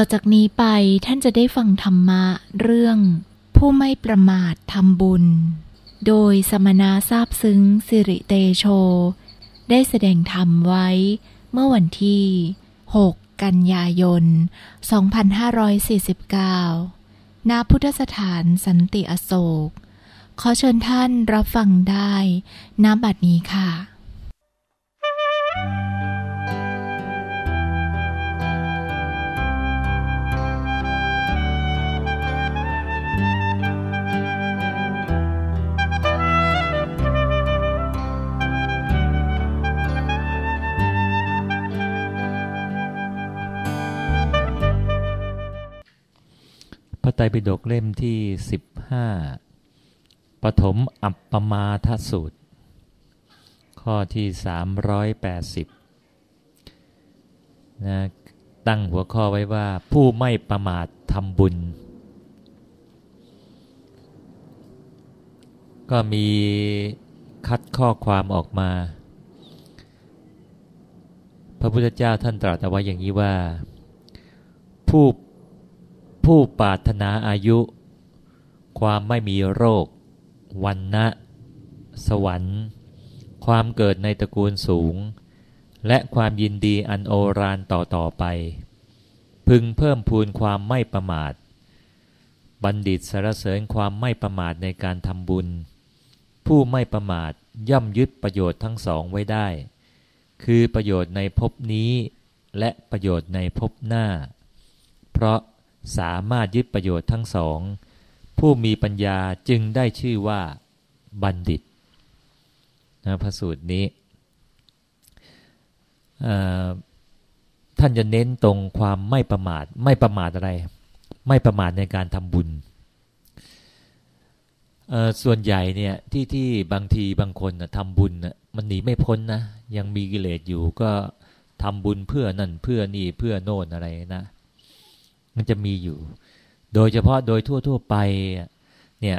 อจากนี้ไปท่านจะได้ฟังธรรมะเรื่อง ผู้ไม่ประมาททำบุญ โดยสมณะทราบซึ้งสิริเตโช ได้แสดงธรรมไว้เมื่อวันที่ 6 กันยายน 2549 ณ พุทธสถานสันติอโศก ขอเชิญท่านรับฟังได้ณบัดนี้ค่ะพร ตรปิฎกเล่มที่สิบห้าปฐมอัปปมาทสูตร ข้อที่สามร้อยแปดสิบนะตั้งหัวข้อไว้ว่าผู้ไม่ประมาททำบุญ ก็มีคัดข้อความออกมา พระพุทธเจ้าท่านตรัสเอาไว้อย่างนี้ว่า ผู้ ผู้ปรารถนาอายุ ความไม่มีโรค วันนะสวรรค์ ความเกิดในตระกูลสูง และความยินดีอันโอรานต่อต่อไป พึงเพิ่มพูนความไม่ประมาท บัณฑิตสรรเสริญความไม่ประมาทในการทำบุญ ผู้ไม่ประมาทย่อมยึดประโยชน์ทั้งสองไว้ได้ คือประโยชน์ในภพนี้ และประโยชน์ในภพหน้า เพราะ สามารถยึดประโยชน์ทั้งสอง ผู้มีปัญญาจึงได้ชื่อว่าบัณฑิตนะพระสูตรนี้ ท่านจะเน้นตรงความไม่ประมาท ไม่ประมาทอะไร ไม่ประมาทในการทำบุญ ส่วนใหญ่เนี่ยที่ที่บางทีบางคนนะทำบุญนะมันหนีไม่พ้นนะ ยังมีกิเลสอยู่ก็ทำบุญเพื่อนั่นเพื่อนี่เพื่อโน่นอะไรนะ มันจะมีอยู่ โดยเฉพาะโดยทั่ว ๆ ไปเนี่ย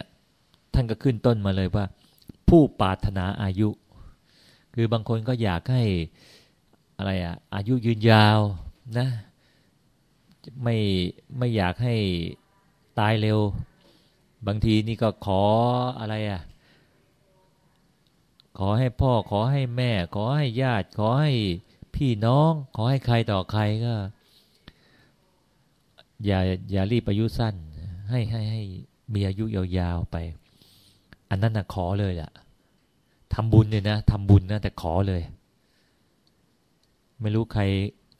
ท่านก็ขึ้นต้นมาเลยว่า ผู้ปรารถนาอายุ คือบางคนก็อยากให้อะไรอะอายุยืนยาวนะไม่ไม่อยากให้ตายเร็ว บางทีนี่ก็ขออะไรอะขอให้พ่อขอให้แม่ ขอให้ญาติ ขอให้พี่น้อง ขอให้ใครต่อใครก็ อย่าอย่ารีบอายุสั้น ให้ให้ให้มีอายุยาวๆไป อันนั้นนะขอเลยอะทำบุญเนี่ยนะทำบุญนะแต่ขอเลย ไม่รู้ใคร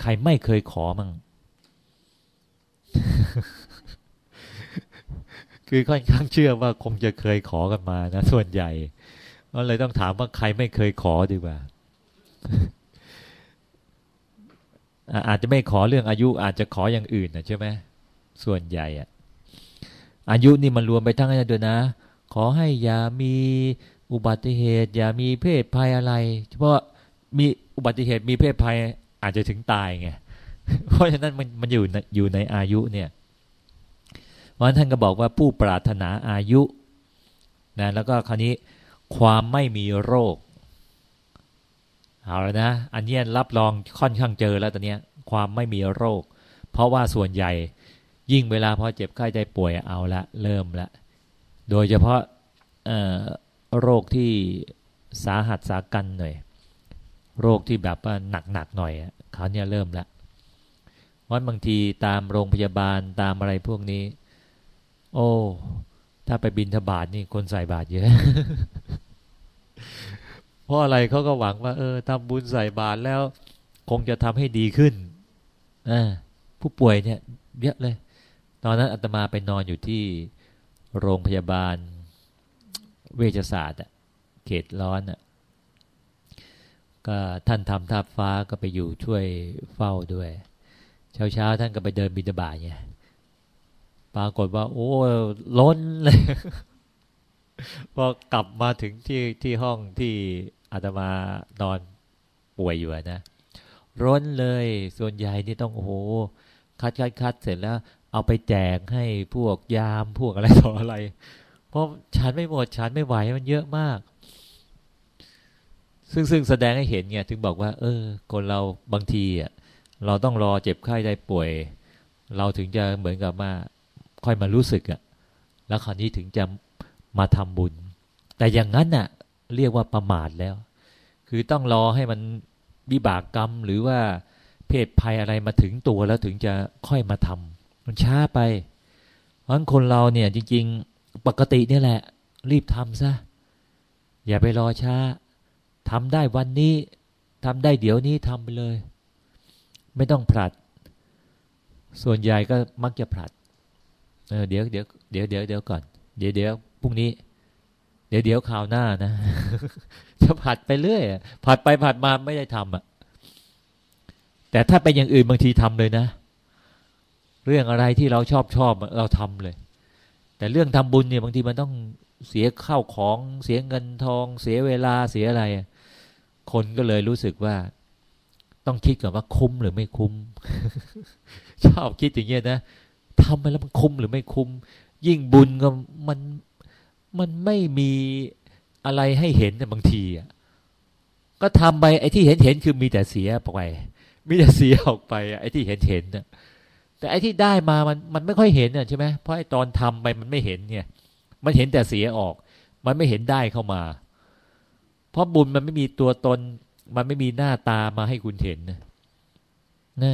ใครไม่เคยขอมั่งคือค่อนข้างเชื่อว่าคงจะเคยขอกันมานะ ส่วนใหญ่ก็เลยต้องถามว่าใครไม่เคยขอดีกว่า อาจจะไม่ขอเรื่องอายุอาจจะขออย่างอื่นนะใช่ไหม ส่วนใหญ่อะอายุนี่มันรวมไปทั้งนั้นด้วยนะ ขอให้อย่ามีอุบัติเหตุ อย่ามีเพศภัยอะไร เฉพาะมีอุบัติเหตุมีเพศภัยอาจจะถึงตายไงเพราะฉะนั้นมันมันอยู่อยู่ในอายุเนี่ยวันท่านก็บอกว่าผู้ปรารถนาอายุนะแล้วก็คราวนี้ความไม่มีโรคเอาแล้วนะ อันนี้รับรองค่อนข้างเจอแล้วตอนนี้ความไม่มีโรค เพราะว่าส่วนใหญ่ ยิ่งเวลาพอเจ็บไข้ได้ป่วยเอาละเริ่มละ โดยเฉพาะโรคที่สาหัสสากันหน่อย โรคที่แบบว่าหนักๆหน่อยเขาเนี่ยเริ่มละวันบางทีตามโรงพยาบาลตามอะไรพวกนี้ โอ้ ถ้าไปบินทบาทนี่คนใส่บาทเยอะ เพราะอะไรเขาก็หวังว่า เออทำบุญใส่บาทแล้ว คงจะทำให้ดีขึ้น ผู้ป่วยเนี่ย เยอะเลย ตอนนั้นอาตมาไปนอนอยู่ที่โรงพยาบาลเวชศาสตร์เขตร้อนก็ท่านทำทับฟ้าก็ไปอยู่ช่วยเฝ้าด้วย เช้าเช้าท่านก็ไปเดินบิณฑบาตไงปรากฏว่า โอ้ล้นเลยพอกลับมาถึงที่ที่ห้องที่อาตมานอนป่วยอยู่นะร้นเลยส่วนใหญ่นี่ต้องโอ้โหคัดคัดคัดเสร็จแล้ว เอาไปแจกให้พวกยามพวกอะไรต่ออะไร เพราะฉันไม่หมดฉันไม่ไหวมันเยอะมาก ซึ่งซึ่งแสดงให้เห็นไงถึงบอกว่า เออ คนเราบางทีอะเราต้องรอเจ็บไข้ได้ป่วย เราถึงจะเหมือนกับว่าค่อยมารู้สึกอะแล้วคราวนี้ถึงจะมาทำบุญ แต่อย่างนั้นน่ะ เรียกว่าประมาทแล้ว คือต้องรอให้มันวิบากกรรมหรือว่าเพศภัยอะไรมาถึงตัวแล้วถึงจะค่อยมาทำ มันช้าไป เพราะคนเราเนี่ย จริง ๆ ปกตินี่แหละ รีบทำซะ อย่าไปรอช้าทำได้วันนี้ทำได้เดี๋ยวนี้ทำไปเลย ไม่ต้องผลัด ส่วนใหญ่ก็มักจะผลัดเออเดี๋ยวเดี๋ยวเดี๋ยวเดี๋ยวเดี๋ยวก่อน เดี๋ยวเดี๋ยวพรุ่งนี้ เดี๋ยวเดี๋ยวคราวหน้านะ จะผัดไปเรื่อยผัดไปผัดมาไม่ได้ทำอะ แต่ถ้าเป็นอย่างอื่นบางทีทำเลยนะ เรื่องอะไรที่เราชอบชอบเราทำเลย แต่เรื่องทำบุญเนี่ยบางทีมันต้องเสียข้าวของเสียเงินทอง เสียเวลาเสียอะไร คนก็เลยรู้สึกว่า ต้องคิดก่อนว่าคุ้มหรือไม่คุ้ม ชอบคิดอย่างเงี้ยนะทำไปแล้วมันคุ้มหรือไม่คุ้ม ยิ่งบุญก็มันมันไม่มีอะไรให้เห็นบางทีอะก็ทำไปไอ้ที่เห็นเห็นคือมีแต่เสียไป มีแต่เสียออกไปไอ้ที่เห็นเห็นน่ะ แต่ไอ้ที่ได้มามันมันไม่ค่อยเห็นอะใช่ไหมเพราะไอ้ตอนทำไปมันไม่เห็นเนี่ยมันเห็นแต่เสียออก มันไม่เห็นได้เข้ามา เพราะบุญมันไม่มีตัวตน มันไม่มีหน้าตามาให้คุณเห็นนะนะ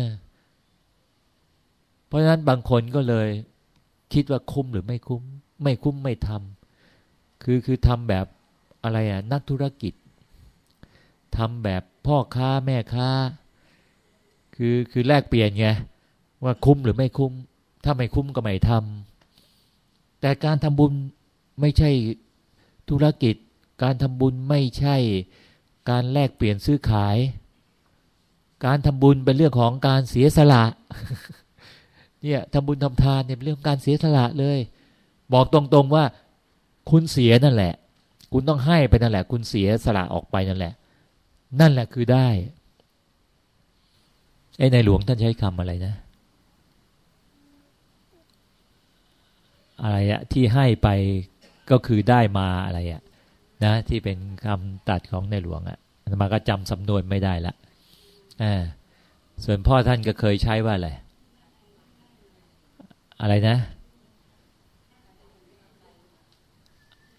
เพราะฉะนั้นบางคนก็เลย คิดว่าคุ้มหรือไม่คุ้ม ไม่คุ้มไม่ทำคือคือทำแบบอะไรอะนักธุรกิจทำแบบพ่อค้าแม่ค้า คือคือแลกเปลี่ยนไง ว่าคุ้มหรือไม่คุ้ม ถ้าไม่คุ้มก็ไม่ทำแต่การทำบุญไม่ใช่ธุรกิจ การทำบุญไม่ใช่การแลกเปลี่ยนซื้อขาย การทำบุญเป็นเรื่องของการเสียสละ เนี่ยทำบุญทำทานเนี่ยเป็นเรื่องการเสียสละเลย บอกตรงๆว่าคุณเสียนั่นแหละ คุณต้องให้ไปนั่นแหละ คุณเสียสละออกไปนั่นแหละ นั่นแหละคือได้ไอ้ในหลวงท่านใช้คำอะไรนะ อะไรอะที่ให้ไปก็คือได้มาอะไรอะนะที่เป็นคำตัดของในหลวงอะมาก็จำสำนวนไม่ได้ละอ่าส่วนพ่อท่านก็เคยใช้ว่าอะไรอะไรนะ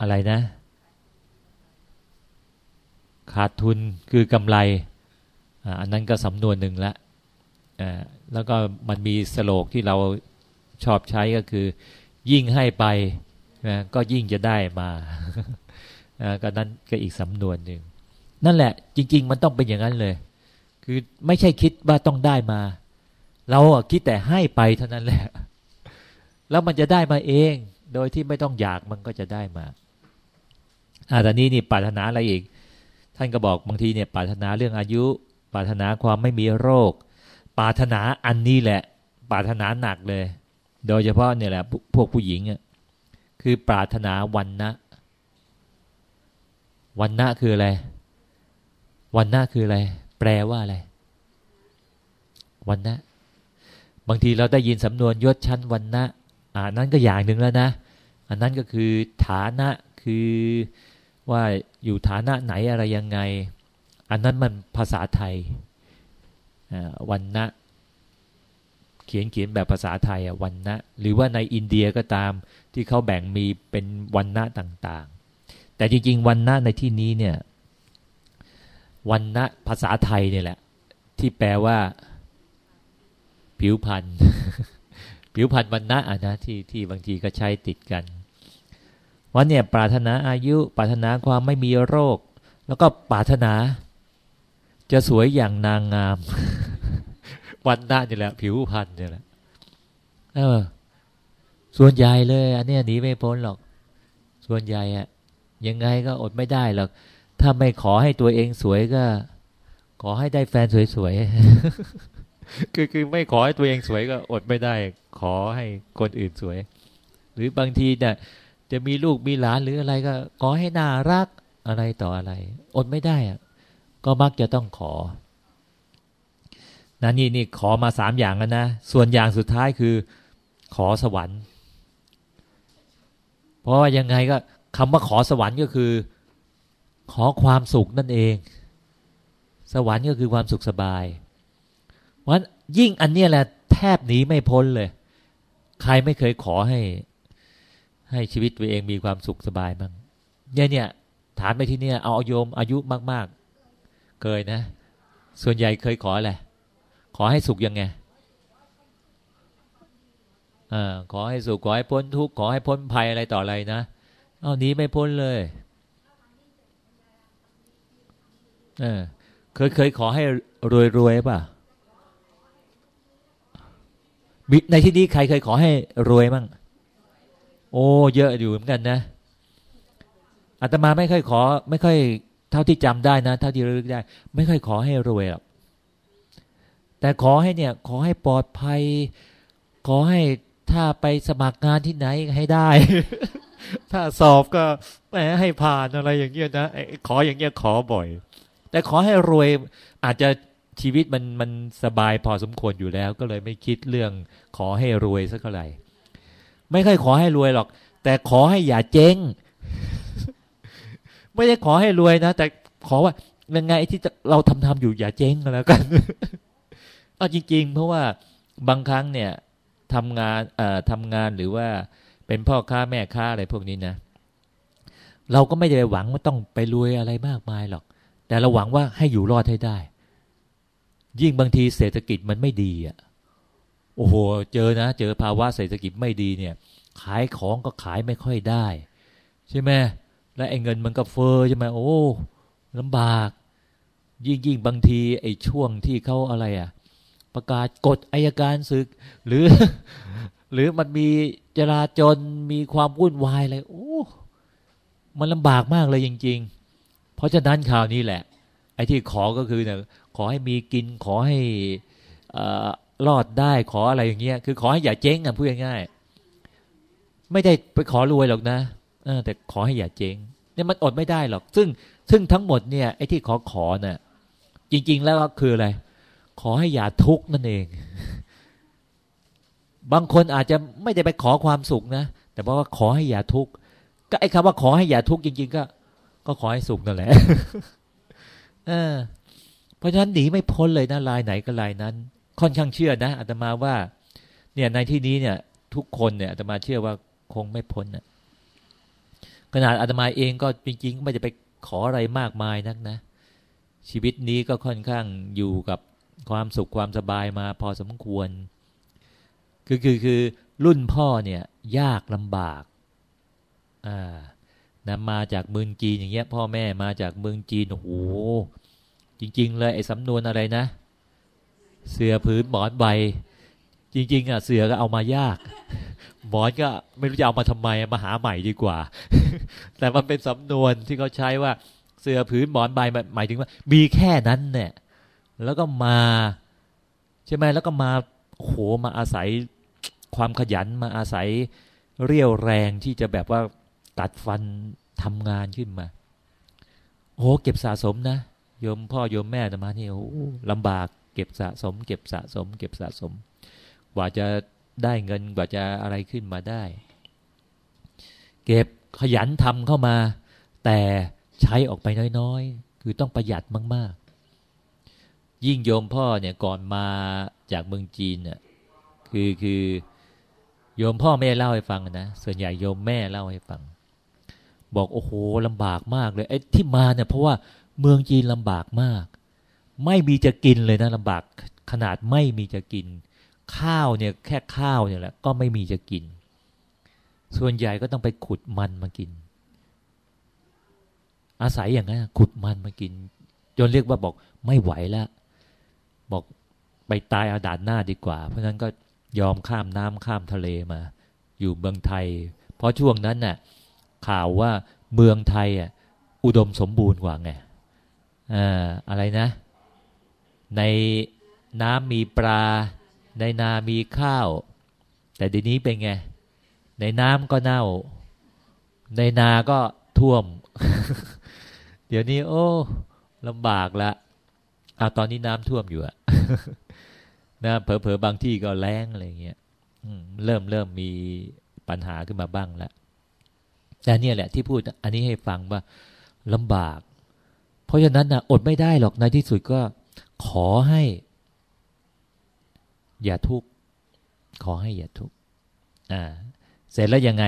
อะไรนะ ขาดทุนคือกำไรอันนั้นก็สำนวนหนึ่งละแล้วก็มันมีสโลกที่เราชอบใช้ก็คือ ยิ่งให้ไปก็ยิ่งจะได้มาก็นั้นก็อีกสำนวนหนึ่งนั่นแหละ จริง ๆ มันต้องเป็นอย่างนั้นเลย คือไม่ใช่คิดว่าต้องได้มา เราคิดแต่ให้ไปเท่านั้นแหละ แล้วมันจะได้มาเอง โดยที่ไม่ต้องอยากมันก็จะได้มาอาตอนนี้นี่ปรารถนาอะไรอีก ท่านก็บอกบางทีเนี่ยปรารถนาเรื่องอายุ ปรารถนาความไม่มีโรค ปรารถนาอันนี้แหละ ปรารถนาหนักเลย โดยเฉพาะเนี่ยแหละพวกผู้หญิงอะคือปรารถนาวันนะวันนะคืออะไร วันนะคืออะไร แปลว่าอะไร วันนะบางทีเราได้ยินสำนวนยศชั้นวันนะอันนั้นก็อย่างหนึ่งแล้วนะ อันนั้นก็คือฐานะคือว่าอยู่ฐานะไหนอะไรยังไง อันนั้นมันภาษาไทยวันนะ เขียนเขียนแบบภาษาไทยอะวันนะหรือว่าในอินเดียก็ตามที่เขาแบ่งมีเป็นวันนะต่างๆ แต่จริง ๆ วันนะในที่นี้เนี่ยวันนะภาษาไทยเนี่ยแหละ ที่แปลว่า ผิวพรรณผิวพรรณวันนะอะนะที่ที่บางทีก็ใช้ติดกันวันเนี่ยปรารถนาอายุ ปรารถนาความไม่มีโรค แล้วก็ปรารถนา จะสวยอย่างนางงาม วันหนะนี่แหละ ผิวพรรณนี่แหละ เออ ส่วนใหญ่เลย อันนี้หนีไม่พ้นหรอก ส่วนใหญ่อะยังไงก็อดไม่ได้หรอก ถ้าไม่ขอให้ตัวเองสวยก็ ขอให้ได้แฟนสวยๆ คือคือไม่ขอให้ตัวเองสวยก็อดไม่ได้ ขอให้คนอื่นสวย หรือบางทีเนี่ยจะมีลูกมีหลานหรืออะไรก็ ขอให้น่ารักอะไรต่ออะไร อดไม่ได้อะก็มักจะต้องขอ นะนี่นี่ขอมาสามอย่างแล้วนะ ส่วนอย่างสุดท้ายคือ ขอสวรรค์ เพราะว่ายังไงก็คำว่าขอสวรรค์ก็คือ ขอความสุขนั่นเอง สวรรค์ก็คือความสุขสบายเพราะฉะนั้นยิ่งอันนี้แหละแทบหนีไม่พ้นเลย ใครไม่เคยขอให้ ให้ชีวิตตัวเองมีความสุขสบายบ้างเนี่ยเนี่ยถามไปที่เนี่ยเอาโยมอายุมาก ๆ เคยนะ ส่วนใหญ่เคยขออะไร ขอให้สุขยังไงอขอให้สุขขอให้พ้นทุกข์ขอให้พ้นภัยอะไรต่ออะไรนะเอานี้ไม่พ้นเลยเออเคยเคยขอให้รวยรวยป่ะในที่นี้ใครเคยขอให้รวยมั่งโอ้เยอะอยู่เหมือนกันนะอาตมาไม่ค่อยขอ ไม่ค่อยเท่าที่จำได้นะ เท่าที่ระลึกได้ ไม่ค่อยขอให้รวยหรอก แต่ขอให้เนี่ยขอให้ปลอดภัย ขอให้ถ้าไปสมัครงานที่ไหนให้ได้ ถ้าสอบก็แหมให้ผ่านอะไรอย่างเงี้ยนะขออย่างเงี้ยขอบ่อย แต่ขอให้รวยอาจจะชีวิตมันมันสบายพอสมควรอยู่แล้ว ก็เลยไม่คิดเรื่อง ขอให้รวยสักเท่าไหร่ไม่ค่อยขอให้รวยหรอก แต่ขอให้อย่าเจ๊งไม่ได้ขอให้รวยนะ แต่ขอว่ายังไงที่เราทำทำอยู่อย่าเจ๊งกันแล้วกัน อาจริง ๆ เพราะว่าบางครั้งเนี่ยทำงานเอ่อทำงานหรือว่าเป็นพ่อค้าแม่ค้าอะไรพวกนี้นะ เราก็ไม่ได้หวังว่าต้องไปรวยอะไรมากมายหรอก แต่เราหวังว่าให้อยู่รอดให้ได้ ยิ่งบางทีเศรษฐกิจมันไม่ดีอะโอ้โหเจอนะ เจอภาวะเศรษฐกิจไม่ดีเนี่ย ขายของก็ขายไม่ค่อยได้ ใช่ไหมและไอ้เงินมันก็เฟอ้อใช่ไหมโอ้ลำบาก ยิ่งยิ่งบางทีไอ้ช่วงที่เขาอะไรอะ ประกาศกฎอายการศึก หรือ หรือมันมีจราจรมีความวุ่นวายอะไรโอ้มันลำบากมากเลยจริง ๆ เพราะฉะนั้นข่าวนี้แหละ ไอ้ที่ขอก็คือเนี่ยขอให้มีกินขอให้รอดได้ขออะไรอย่างเงี้ยคือขอให้อย่าเจ๊งอะพูดง่ายๆไม่ได้ไปขอรวยหรอกนะแต่ขอให้อย่าเจ๊งเนี่ยมันอดไม่ได้หรอก ซึ่งซึ่งทั้งหมดเนี่ยไอ้ที่ขอขอเนี่ยจริง ๆ แล้วก็คืออะไร ขอให้อย่าทุกข์นั่นเอง บางคนอาจจะไม่ได้ไปขอความสุขนะ แต่บอกว่าขอให้อย่าทุกข์ก็ไอ้คำว่าขอให้อย่าทุกข์จริง ๆ ก็ ก็ขอให้สุขนั่นแหละเออเพราะฉะนั้นหนีไม่พ้นเลยนะลายไหนก็ลายนั้น ค่อนข้างเชื่อนะอาตมาว่า เนี่ยในที่นี้เนี่ย ทุกคนเนี่ยอาตมาเชื่อว่าคงไม่พ้นนะขนาดอาตมาเองก็จริงๆไม่จะไปขออะไรมากมายนักนะชีวิตนี้ก็ค่อนข้างอยู่กับ ความสุขความสบายมาพอสมควร คือคือคือรุ่นพ่อเนี่ยยากลำบากอ่านำมาจากเมืองจีนอย่างเงี้ย พ่อแม่มาจากเมืองจีนโอ้โหจริง ๆ เลยไอ้สำนวนอะไรนะ เสือผืนหมอนใบ จริง ๆ อะ เสือก็เอามายากหมอนก็ไม่รู้จะเอามาทำไมมาหาใหม่ดีกว่า แต่มันเป็นสำนวนที่เขาใช้ว่าเสือผืนหมอนใบหมายถึงว่า มีแค่นั้นเนี่ย แล้วก็มาใช่ไหมแล้วก็มาโหมาอาศัยความขยันมาอาศัยเรี่ยวแรงที่จะแบบว่าตัดฟันทำงานขึ้นมาโอ้เก็บสะสมนะโยมพ่อโยมแม่จะมานี่โอ้ลำบากเก็บสะสม เก็บสะสม เก็บสะสม กว่าจะได้เงินกว่าจะอะไรขึ้นมาได้ เก็บขยันทำเข้ามา แต่ใช้ออกไปน้อยๆ คือต้องประหยัดมาก ยิ่งโยมพ่อเนี่ยก่อนมาจากเมืองจีนเนี่ยคือคือโยมพ่อไม่ได้เล่าให้ฟังนะส่วนใหญ่โยมแม่เล่าให้ฟัง บอกโอ้โหลำบากมากเลยไอ้ที่มาเนี่ยเพราะว่าเมืองจีนลำบากมาก ไม่มีจะกินเลยนะลำบากขนาดไม่มีจะกิน ข้าวเนี่ยแค่ข้าวเนี่ยแหละก็ไม่มีจะกิน ส่วนใหญ่ก็ต้องไปขุดมันมากิน อาศัยอย่างนั้นขุดมันมากินจนเรียกว่าบอกไม่ไหวแล้ว บอกไปตายอาดาษหน้าดีกว่า เพราะฉะนั้นก็ยอมข้ามน้ำข้ามทะเลมา อยู่เมืองไทย เพราะช่วงนั้นน่ะข่าวว่าเมืองไทยอะอุดมสมบูรณ์กว่าไงอ่าอะไรนะ ในน้ำมีปลา ในนามีข้าว แต่ดีนี้เป็นไง ในน้ำก็เน่า ในนาก็ท่วม เดี๋ยวนี้ โอ้ลำบากละ อาตอนนี้น้ำท่วมอยู่อะนะเผลอๆบางที่ก็แรงอะไรเงี้ยเริ่มเริ่มมีปัญหาขึ้นมาบ้างแล้วแต่เนี่ยแหละที่พูดอันนี้ให้ฟังว่าลำบาก เพราะฉะนั้นนะอดไม่ได้หรอกในที่สุดก็ขอให้ อย่าทุกข์ขอให้อย่าทุกข์อ่า เสร็จแล้วยังไง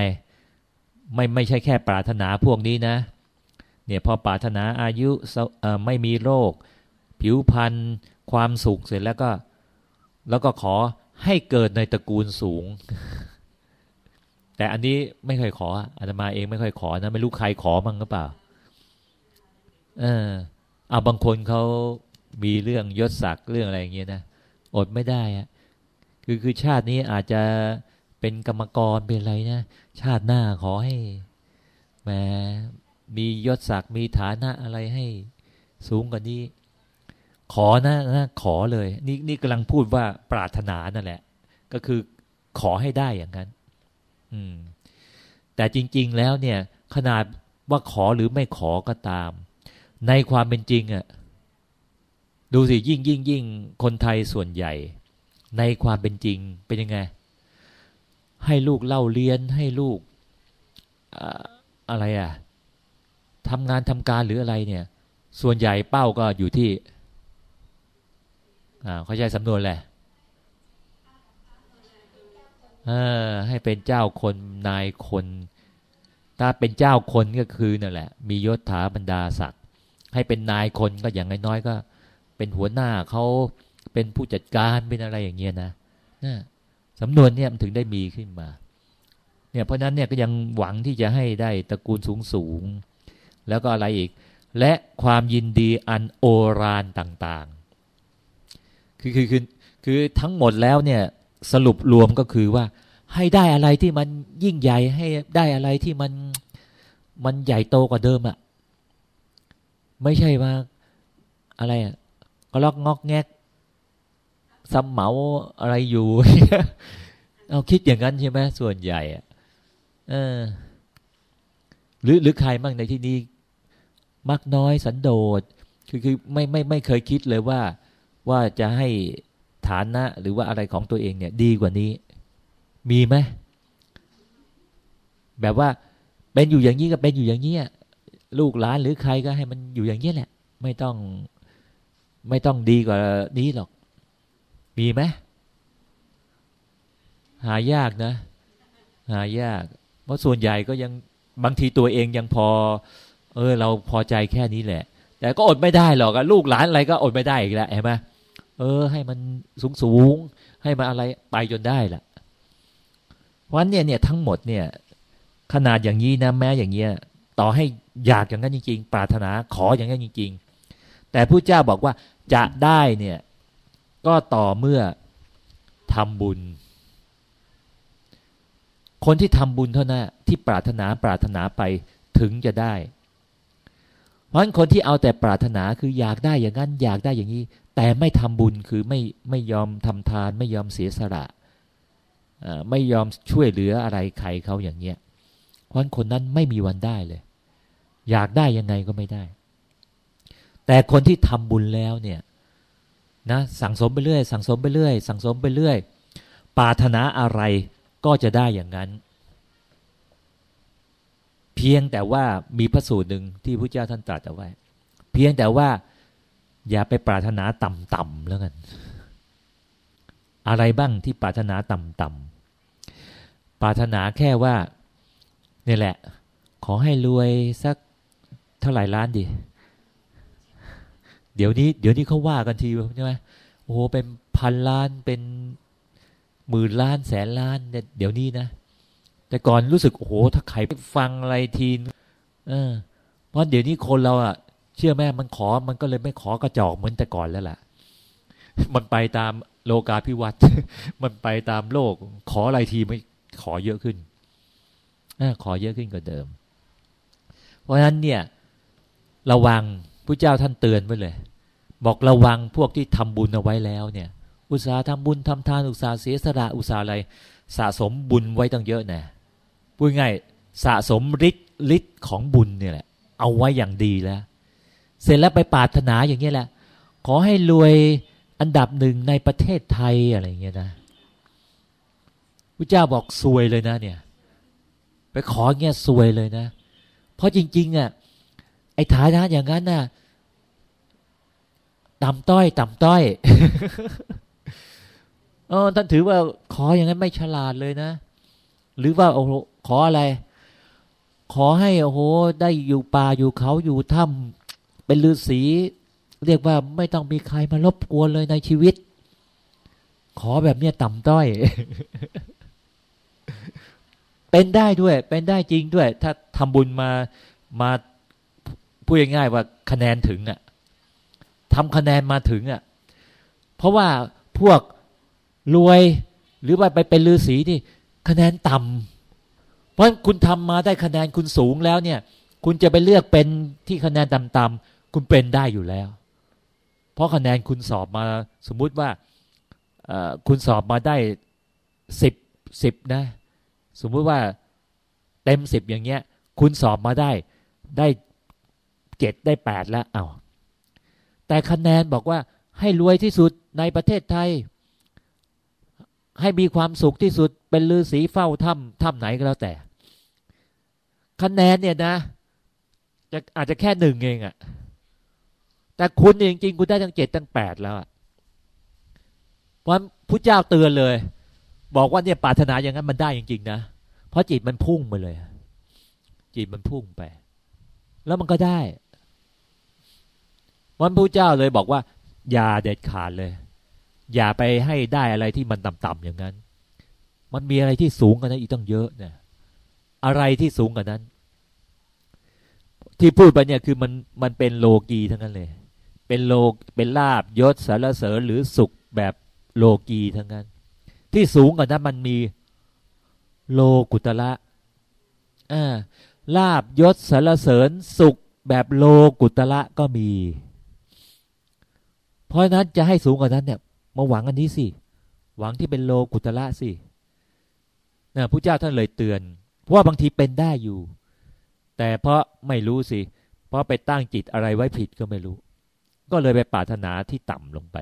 ไม่ไม่ใช่แค่ปรารถนาพวกนี้นะ เนี่ยพอปรารถนาอายุไม่มีโรค ผิวพรรณความสุขเสร็จแล้วก็ แล้วก็ขอให้เกิดในตระกูลสูง แต่อันนี้ไม่เคยขออาตมาเองไม่ค่อยขอนะไม่รู้ใครขอมั้งหรือเปล่า เออเอาบางคนเขามีเรื่องยศศักดิ์เรื่องอะไรอย่างเงี้ยนะอดไม่ได้อะคือคือชาตินี้อาจจะเป็นกรรมกรเป็นอะไรนะชาติหน้าขอให้แหมมียศศักดิ์มีฐานะอะไรให้สูงกว่านี้ ขอนะนะขอเลย นี่นี่กำลังพูดว่าปรารถนานั่นแหละ ก็คือขอให้ได้อย่างนั้น อืม แต่จริง ๆ แล้วเนี่ย ขนาดว่าขอหรือไม่ขอก็ตาม ในความเป็นจริงอะ่ะดูสิยิ่งยิ่งยิ่งคนไทยส่วนใหญ่ ในความเป็นจริงเป็นยังไง ให้ลูกเล่าเรียนให้ลูกอะไรอะ่ะทำงานทำการหรืออะไรเนี่ย ส่วนใหญ่เป้าก็อยู่ที่ เขาใช้สำนวนแหละให้เป็นเจ้าคนนายคน ถ้าเป็นเจ้าคนก็คือนั่นแหละ มียศถาบรรดาศักดิ์ให้เป็นนายคนก็อย่างน้อยๆก็ เป็นหัวหน้าเขาเป็นผู้จัดการเป็นอะไรอย่างเงี้ยนะนะสำนวนเนี่ยมันถึงได้มีขึ้นมาเนี่ยเพราะนั้นเนี่ยก็ยังหวังที่จะให้ได้ตระกูลสูงสูงแล้วก็อะไรอีก และความยินดีอันโอรานต่างๆ คือคือคือคือทั้งหมดแล้วเนี่ยสรุปรวมก็คือว่า ให้ได้อะไรที่มันยิ่งใหญ่ให้ได้อะไรที่มันมันใหญ่โตกว่าเดิมอะ่ะ ไม่ใช่ว่าอะไรอะก็ลอกงอกแงกซ้ำเหมาอะไรอยู่ เอาคิดอย่างนั้นใช่ไหมส่วนใหญ่อะเออ หรือหรือใครบ้างในที่นี้ มักน้อยสันโดษคือคือไม่ไม่ไม่เคยคิดเลยว่า ว่าจะให้ฐานะหรือว่าอะไรของตัวเองเนี่ยดีกว่านี้ มีไหมแบบว่าเป็นอยู่อย่างนี้ก็เป็นอยู่อย่างนี้ลูกหลานหรือใครก็ให้มันอยู่อย่างนี้แหละ ไม่ต้องไม่ต้องดีกว่านี้หรอก มีไหมหายากนะ หายาก เพราะส่วนใหญ่ก็ยังบางทีตัวเองยังพอ เออ เราพอใจแค่นี้แหละ แต่ก็อดไม่ได้หรอกลูกหลานอะไรก็อดไม่ได้อีกแล้วเห็นไหม เออ ให้มันสูงสูงให้มันอะไรไปจนได้แหละวันเนี่ยเนี่ยทั้งหมดเนี่ย ขนาดอย่างนี้นะแม้อย่างเงี้ยต่อให้อยากอย่างนั้นจริง ๆ ปรารถนาขออย่างนั้นจริง ๆ แต่ผู้เจ้าบอกว่าจะได้เนี่ย ก็ต่อเมื่อทำบุญ คนที่ทำบุญเท่านั้นที่ปรารถนาปรารถนาไปถึงจะได้ เพราะฉะนั้นคนที่เอาแต่ปรารถนาคืออยากได้อย่างนั้น อยากได้อย่างนี้ แต่ไม่ทำบุญคือไม่ไม่ยอมทำทาน ไม่ยอมเสียสละไม่ยอมช่วยเหลืออะไรใครเขาอย่างเงี้ยเพราะฉะนั้นคนนั้นไม่มีวันได้เลย อยากได้ยังไงก็ไม่ได้ แต่คนที่ทำบุญแล้วเนี่ยนะสั่งสมไปเรื่อยสั่งสมไปเรื่อยสั่งสมไปเรื่อยปรารถนาอะไรก็จะได้อย่างนั้น เพียงแต่ว่ามีพระสูตรหนึ่งที่พระเจ้าท่านตรัสเอาไว้ เพียงแต่ว่า อย่าไปปรารถนาต่ำๆแล้วกัน อะไรบ้างที่ปรารถนาต่ำๆปรารถนาแค่ว่าเนี่ยแหละ ขอให้รวยสักเท่าไหร่ล้านดี เดี๋ยวนี้ เดี๋ยวนี้เขาว่ากันทีใช่ไหมโอ้โหเป็นพันล้านเป็นหมื่นล้านแสนล้านเดี๋ยวนี้นะแต่ก่อนรู้สึกโอ้โหถ้าใครฟังอะไรทีเออเพราะเดี๋ยวนี้คนเราอะ ชื่อแม่มันขอมันก็เลยไม่ขอกระจอกเหมือนแต่ก่อนแล้วล่ะ มันไปตามโลกาภิวัตมันไปตามโลก ขออะไรทีไม่ขอเยอะขึ้นอขอเยอะขึ้นกว่าเดิม เพราะฉะนั้นเนี่ย ระวังพระเจ้าท่านเตือนไว้เลย บอกระวังพวกที่ทำบุญเอาไว้แล้วเนี่ย อุตสาห์ทำบุญทำทานอุตสาห์เสียสละอุตสาห์อะไร สะสมบุญไว้ตั้งเยอะแน่พูดง่ายสะสมฤทธิ์ฤทธิ์ของบุญเนี่ยแหละ เอาไว้อย่างดีแล้ว เสร็จแล้วไปปาถนาอย่างเงี้ยแหละ ขอให้รวยอันดับหนึ่งในประเทศไทยอะไรเงี้ยนะพระเจ้าบอกซวยเลยนะ เนี่ย ไปขอเงี้ยซวยเลยนะ เพราะจริงๆอะไอ้ฐานะอย่างนั้นน่ะต่ำต้อย ต่ำต้อยเออท่านถือว่าขออย่างนั้นไม่ฉลาดเลยนะ หรือว่าโอ้โหขออะไร ขอให้โอ้โหได้อยู่ป่าอยู่เขาอยู่ถ้ำ เป็นฤาษีเรียกว่าไม่ต้องมีใครมารบกวนเลยในชีวิต ขอแบบเนี้ยต่ำต้อย เป็นได้ด้วย เป็นได้จริงด้วย ถ้าทำบุญมามาพูดง่ายๆว่าคะแนนถึงอะ่ะทำคะแนนมาถึงอะ่ะ เพราะว่าพวกรวยหรือว่าไปเป็นฤาษีนี่ คะแนนต่ำเพราะคุณทำมาได้คะแนนคุณสูงแล้วเนี่ย คุณจะไปเลือกเป็นที่คะแนนต่ำๆ คุณเป็นได้อยู่แล้ว เพราะคะแนนคุณสอบมาสมมุติว่าคุณสอบมาได้สิบสิบนะ สมมุติว่าเต็มสิบอย่างเงี้ย คุณสอบมาได้ได้เจ็ดได้แปดแล้วเอา้าแต่คะแนนบอกว่าให้รวยที่สุดในประเทศไทย ให้มีความสุขที่สุดเป็นลือสีเฝ้าถ้ำถ้ำไหนก็แล้วแต่ คะแนนเนี่ยนะจะอาจจะแค่หนึ่งเองอะ แต่คุณจริงๆคุณได้ตั้งเจ็ดตั้งแปดแล้วอะเพราะพระเจ้าเตือนเลย บอกว่าเนี่ยปรารถนาอย่างนั้นมันได้จริงๆนะเพราะจิตมันพุ่งไปเลย จิตมันพุ่งไป แล้วมันก็ได้วันพระเจ้าเลยบอกว่า อย่าเด็ดขาดเลย อย่าไปให้ได้อะไรที่มันต่ำๆอย่างนั้น มันมีอะไรที่สูงกว่านั้นอีกตั้งเยอะเนี่ยอะไรที่สูงกว่านั้น ที่พูดไปเนี่ยคือมันมันเป็นโลกีทั้งนั้นเลย เป็นโลเป็นลาบยศสารเสริญหรือสุขแบบโลกีทั้งนั้น ที่สูงกว่านั้นมันมีโลกุตละอ่าลาบยศสารเสริญสุขแบบโลกุตละก็มี เพราะนั้นจะให้สูงกว่านั้นเนี่ยมาหวังอันนี้สิ หวังที่เป็นโลกุตละสินะพระเจ้าท่านเลยเตือน เพราะว่าบางทีเป็นได้อยู่ แต่เพราะไม่รู้สิ เพราะไปตั้งจิตอะไรไว้ผิดก็ไม่รู้ ก็เลยไปปรารถนาที่ต่ำลงไป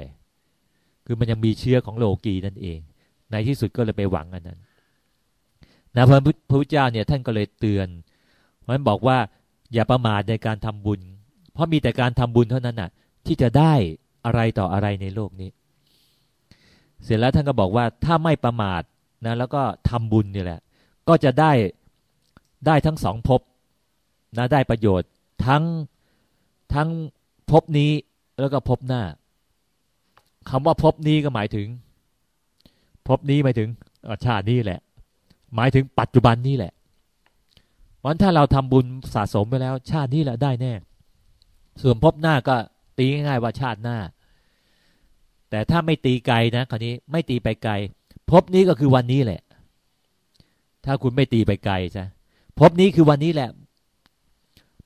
คือมันยังมีเชื้อของโลกีนั่นเอง ในที่สุดก็เลยไปหวังอันนั้นนะพระพุทธเจ้าเนี่ยท่านก็เลยเตือนเพราะนั้นบอกว่าอย่าประมาทในการทำบุญ เพราะมีแต่การทำบุญเท่านั้นน่ะ ที่จะได้อะไรต่ออะไรในโลกนี้ เสร็จแล้วท่านก็บอกว่าถ้าไม่ประมาทนะแล้วก็ทำบุญนี่แหละ ก็จะได้ได้ทั้งสองภพนะได้ประโยชน์ทั้งทั้งภพนี้ แล้วก็ภพหน้าคำว่าภพนี้ก็หมายถึงภพนี้หมายถึงชาตินี้แหละ หมายถึงปัจจุบันนี้แหละวันถ้าเราทำบุญสะสมไปแล้ว ชาตินี้แหละได้แน่ ส่วนภพหน้าก็ตีง่ายๆว่าชาติหน้า แต่ถ้าไม่ตีไกลนะคราวนี้ไม่ตีไปไกล พบนี้ก็คือวันนี้แหละ ถ้าคุณไม่ตีไปไกลใช่พบนี้คือวันนี้แหละ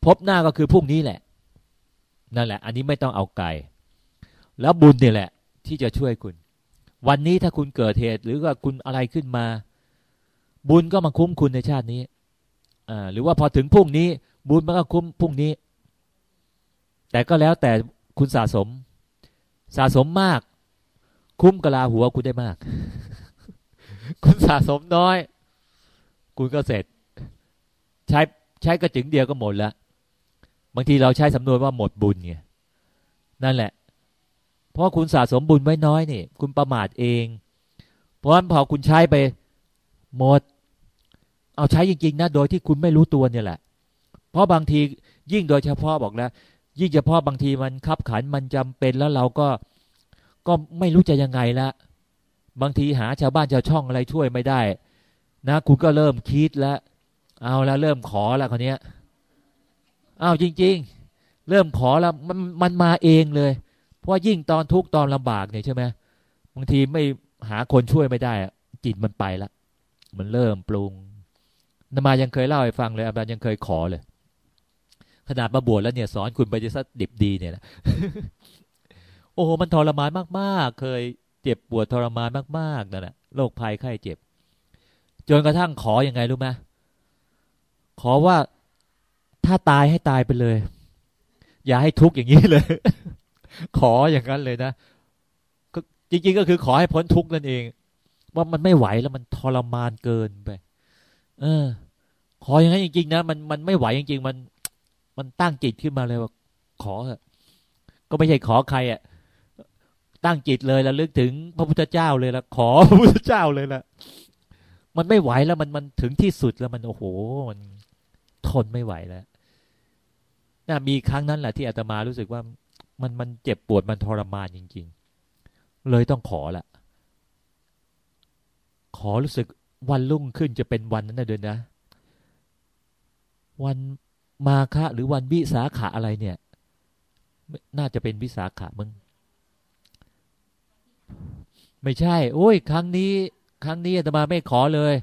พบหน้าก็คือพรุ่งนี้แหละ นั่นแหละ อันนี้ไม่ต้องเอาไกล แล้วบุญเนี่ยแหละ ที่จะช่วยคุณ วันนี้ถ้าคุณเกิดเหตุ หรือว่าคุณอะไรขึ้นมา บุญก็มาคุ้มคุณในชาตินี้อ่าหรือว่าพอถึงพรุ่งนี้ บุญมันก็คุ้มพรุ่งนี้ แต่ก็แล้วแต่คุณสะสม สะสมมาก คุ้มกะลาหัวคุณได้มาก คุณสะสมน้อย คุณก็เสร็จ ใช้ใช้กระจึงเดียวก็หมดแล้ว บางทีเราใช้สำนวนว่าหมดบุญไงนั่นแหละ เพราะคุณสะสมบุญไว้น้อยนี่คุณประมาทเอง เพราะฉะนั้นพอคุณใช้ไปหมด เอาใช้จริงๆนะโดยที่คุณไม่รู้ตัวเนี่ยแหละ เพราะบางทียิ่งโดยเฉพาะบอกแล้ว ยิ่งเฉพาะบางทีมันคับขันมันจำเป็นแล้วเราก็ก็ไม่รู้จะยังไงละบางทีหาชาวบ้านชาวช่องอะไรช่วยไม่ได้ นะ คุณก็เริ่มคิดแล้ว เอาแล้วเริ่มขอแล้วคนนี้ อ้าวจริง ๆ เริ่มขอแล้วมันมันมาเองเลย เพราะยิ่งตอนทุกตอนลำบากเนี่ยใช่ไหมบางทีไม่หาคนช่วยไม่ได้จิตมันไปละมันเริ่มปรุงนมายังเคยเล่าให้ฟังเลยอาจารย์ยังเคยขอเลย ขนาดมาบวชแล้วเนี่ย สอนคุณไปจะสักดิบดีเนี่ยนะโอ้โหมันทรมานมากๆ เคยเจ็บปวดทรมานมากๆนั่นแหละโรคภัยไข้เจ็บ จนกระทั่งขออยังไงรู้ไหมขอว่า ถ้าตายให้ตายไปเลย อย่าให้ทุกข์อย่างนี้เลย ขออย่างนั้นเลยนะจริงๆก็คือขอให้พ้นทุกข์นั่นเอง ว่ามันไม่ไหวแล้วมันทรมานเกินไป เออ ขออย่างนั้นจริงๆนะมันมันไม่ไหวจริง ๆ มัน มันตั้งจิตขึ้นมาเลยว่า ขอก็ไม่ใช่ขอใครอะตั้งจิตเลยแล้วลึกถึงพระพุทธเจ้าเลยละขอพระพุทธเจ้าเลยละมันไม่ไหวแล้วมันมันถึงที่สุดแล้วมันโอ้โห มันทนไม่ไหวแล้ว น่ามีครั้งนั้นแหละที่อาตมารู้สึกว่ามันมันเจ็บปวดมันทรมานจริง ๆ เลยต้องขอละ ขอรู้สึกวันรุ่งขึ้นจะเป็นวันนั้นนะเดือนนะ วันมาฆะหรือวันวิสาขะอะไรเนี่ย น่าจะเป็นวิสาขะมึงไม่ใช่ โอ้ย ครั้งนี้ ครั้งนี้อาตมาไม่ขอเลย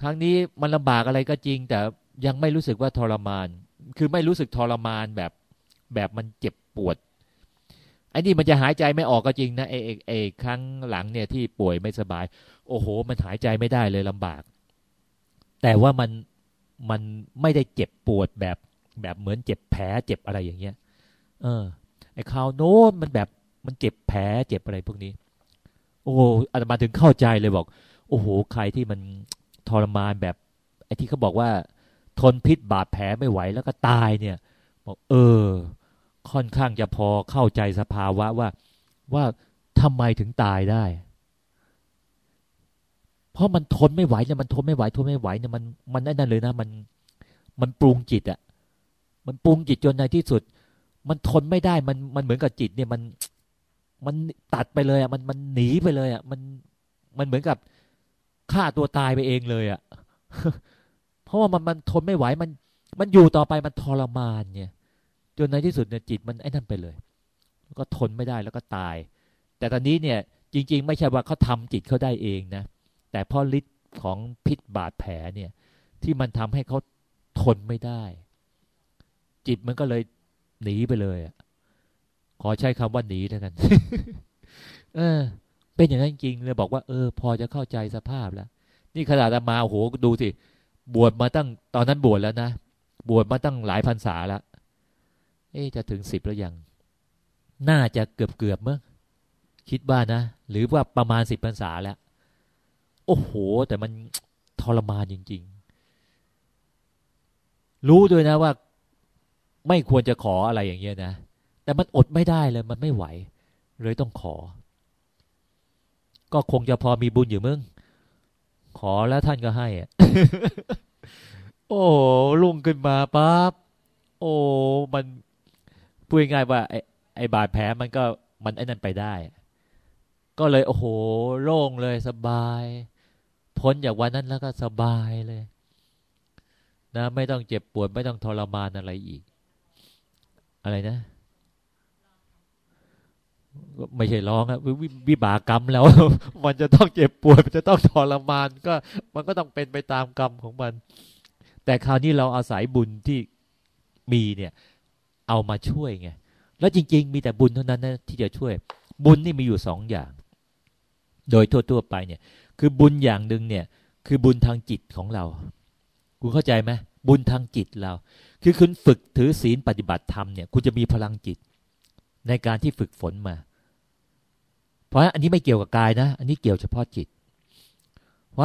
ครั้งนี้มันลำบากอะไรก็จริง แต่ยังไม่รู้สึกว่าทรมาน คือไม่รู้สึกทรมานแบบแบบมันเจ็บปวดไอ้นี่มันจะหายใจไม่ออกก็จริงนะไอ้ไอ้ครั้งหลังเนี่ยที่ป่วยไม่สบาย โอ้โห มันหายใจไม่ได้เลยลำบาก แต่ว่ามันมันไม่ได้เจ็บปวดแบบแบบเหมือนเจ็บแผลเจ็บอะไรอย่างเงี้ย เออ ไอ้คราวโน้นมันแบบมันเจ็บแผลเจ็บอะไรพวกนี้ โอ้อาตมาถึงเข้าใจเลยบอก โอ้โห ใครที่มันทรมานแบบ ไอ้ที่เขาบอกว่า ทนพิษบาดแผลไม่ไหวแล้วก็ตายเนี่ยบอกเออ ค่อนข้างจะพอเข้าใจสภาวะว่าว่าทำไมถึงตายได้ เพราะมันทนไม่ไหวเนี่ยมันทนไม่ไหวทนไม่ไหวเนี่ยมันมันนั่นเลยนะมันมันปรุงจิตอะมันปรุงจิตจนในที่สุด มันทนไม่ได้มันมันเหมือนกับจิต เนี่ยมันมันตัดไปเลยอะมันมันหนีไปเลยอะมันมันเหมือนกับฆ่าตัวตายไปเองเลยอะ ราะว่ามันมันทนไม่ไหวมัน มันอยู่ต่อไปมันทรมานเนี่ย จนในที่สุดเนี่ยจิตมันไอ้นั่นไปเลย ก็ทนไม่ได้แล้วก็ตาย แต่ตอนนี้เนี่ยจริง ๆ ไม่ใช่ว่าเขาทำจิตเขาได้เองนะแต่พราะฤทธิ์ของพิษบาดแผลเนี่ย ที่มันทำให้เขาทนไม่ได้ จิตมันก็เลยหนีไปเลยอะขอใช้คำว่าหนีแล้วกัน เออ เป็นอย่างนั้นจริงเลยบอกว่าเออ พอจะเข้าใจสภาพแล้ว นี่ขนาดมาโอ้โหดูสิ บวชมาตั้งตอนนั้นบวชแล้วนะ บวชมาตั้งหลายพรรษาแล้ว เอ๊จะถึงสิบแล้วยัง น่าจะเกือบเกือบมั้งคิดว่านะ หรือว่าประมาณสิบพรรษาแล้ว โอ้โห แต่มันทรมานจริง ๆ รู้ด้วยนะว่า ไม่ควรจะขออะไรอย่างเงี้ยนะ แต่มันอดไม่ได้เลย มันไม่ไหว เลยต้องขอ ก็คงจะพอมีบุญอยู่มึง ขอแล้วท่านก็ให้อะโอ้ลุ่งขึ้นมาปั๊บโอ้มันพูดง่ายว่าไอ้ไอ้บาดแผลมันก็มันไอ้นั่นไปได้ ก็เลย โอ้โห โล่งเลยสบาย พ้นจากวันนั้นแล้วก็สบายเลย นะ ไม่ต้องเจ็บปวดไม่ต้องทรมานอะไรอีก อะไรนะ ไม่ใช่ร้องอะววิบากกรรมแล้ว มันจะต้องเจ็บปวดมันจะต้องทรมานก็มันก็ต้องเป็นไปตามกรรมของมัน แต่คราวนี้เราอาศัยบุญที่มีเนี่ย เอามาช่วยไงแล้วจริง ๆ มีแต่บุญเท่านั้นนะที่จะช่วย บุญนี่มีอยู่สองอย่าง โดยทั่วๆไปเนี่ย คือบุญอย่างหนึ่งเนี่ย คือบุญทางจิตของเรา คุณเข้าใจไหมบุญทางจิตเรา คือคุณฝึกถือศีลปฏิบัติธรรมเนี่ย คุณจะมีพลังจิต ในการที่ฝึกฝนมา เพราะอันนี้ไม่เกี่ยวกับกายนะ อันนี้เกี่ยวเฉพาะจิต เพราะ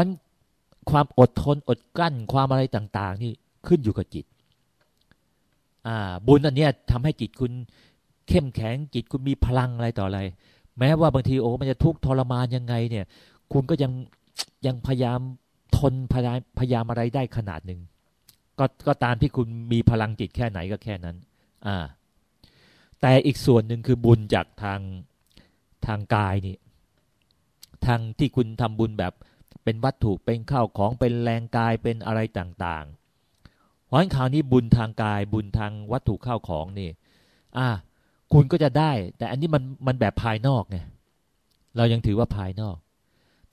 ความอดทนอดกลั้นความอะไรต่าง ๆ นี่ขึ้นอยู่กับจิต อ่า บุญอันนี้ทำให้จิตคุณเข้มแข็งจิตคุณมีพลังอะไรต่ออะไร แม้ว่าบางทีโอ้มันจะทุกข์ทรมานยังไง เนี่ย คุณก็ยังยังพยายามทนพยายามพยายามอะไรได้ขนาดหนึ่งก็ก็ตามที่คุณมีพลังจิตแค่ไหนก็แค่นั้น อ่า แต่อีกส่วนหนึ่งคือบุญจากทางทางกายนี่ทางที่คุณทำบุญแบบเป็นวัตถุเป็นข้าวของเป็นแรงกายเป็นอะไรต่างเพราะฉะนั้นคราวนี้บุญทางกายบุญทางวัตถุข้าวของนี่ อ่า คุณก็จะได้ แต่อันนี้มันมันแบบภายนอกไงเรายังถือว่าภายนอก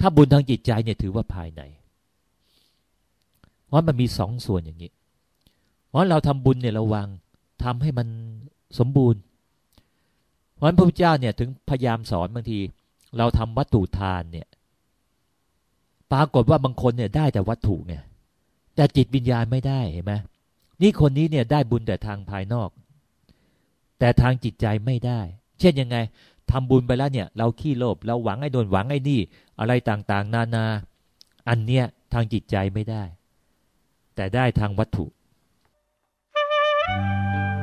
ถ้าบุญทางจิตใจเนี่ยถือว่าภายในเพราะมันมีสองส่วนอย่างนี้เพราะเราทำบุญเนี่ยระวังทำให้มันสมบูรณ์ เพราะฉะนั้นพระพุทธเจ้าเนี่ยถึงพยายามสอนบางที เราทำวัตถุทานเนี่ย ปรากฏว่าบางคนเนี่ยได้แต่วัตถุไงแต่จิตวิญญาณไม่ได้เห็นไหมนี่คนนี้เนี่ยได้บุญแต่ทางภายนอก แต่ทางจิตใจไม่ได้ เช่นยังไงทำบุญไปแล้วเนี่ย เราขี้โลภเราหวังไอ้โดนหวังไอ้นี่ อะไรต่างๆ นานา อันเนี้ยทางจิตใจไม่ได้ แต่ได้ทางวัตถุ Thank you.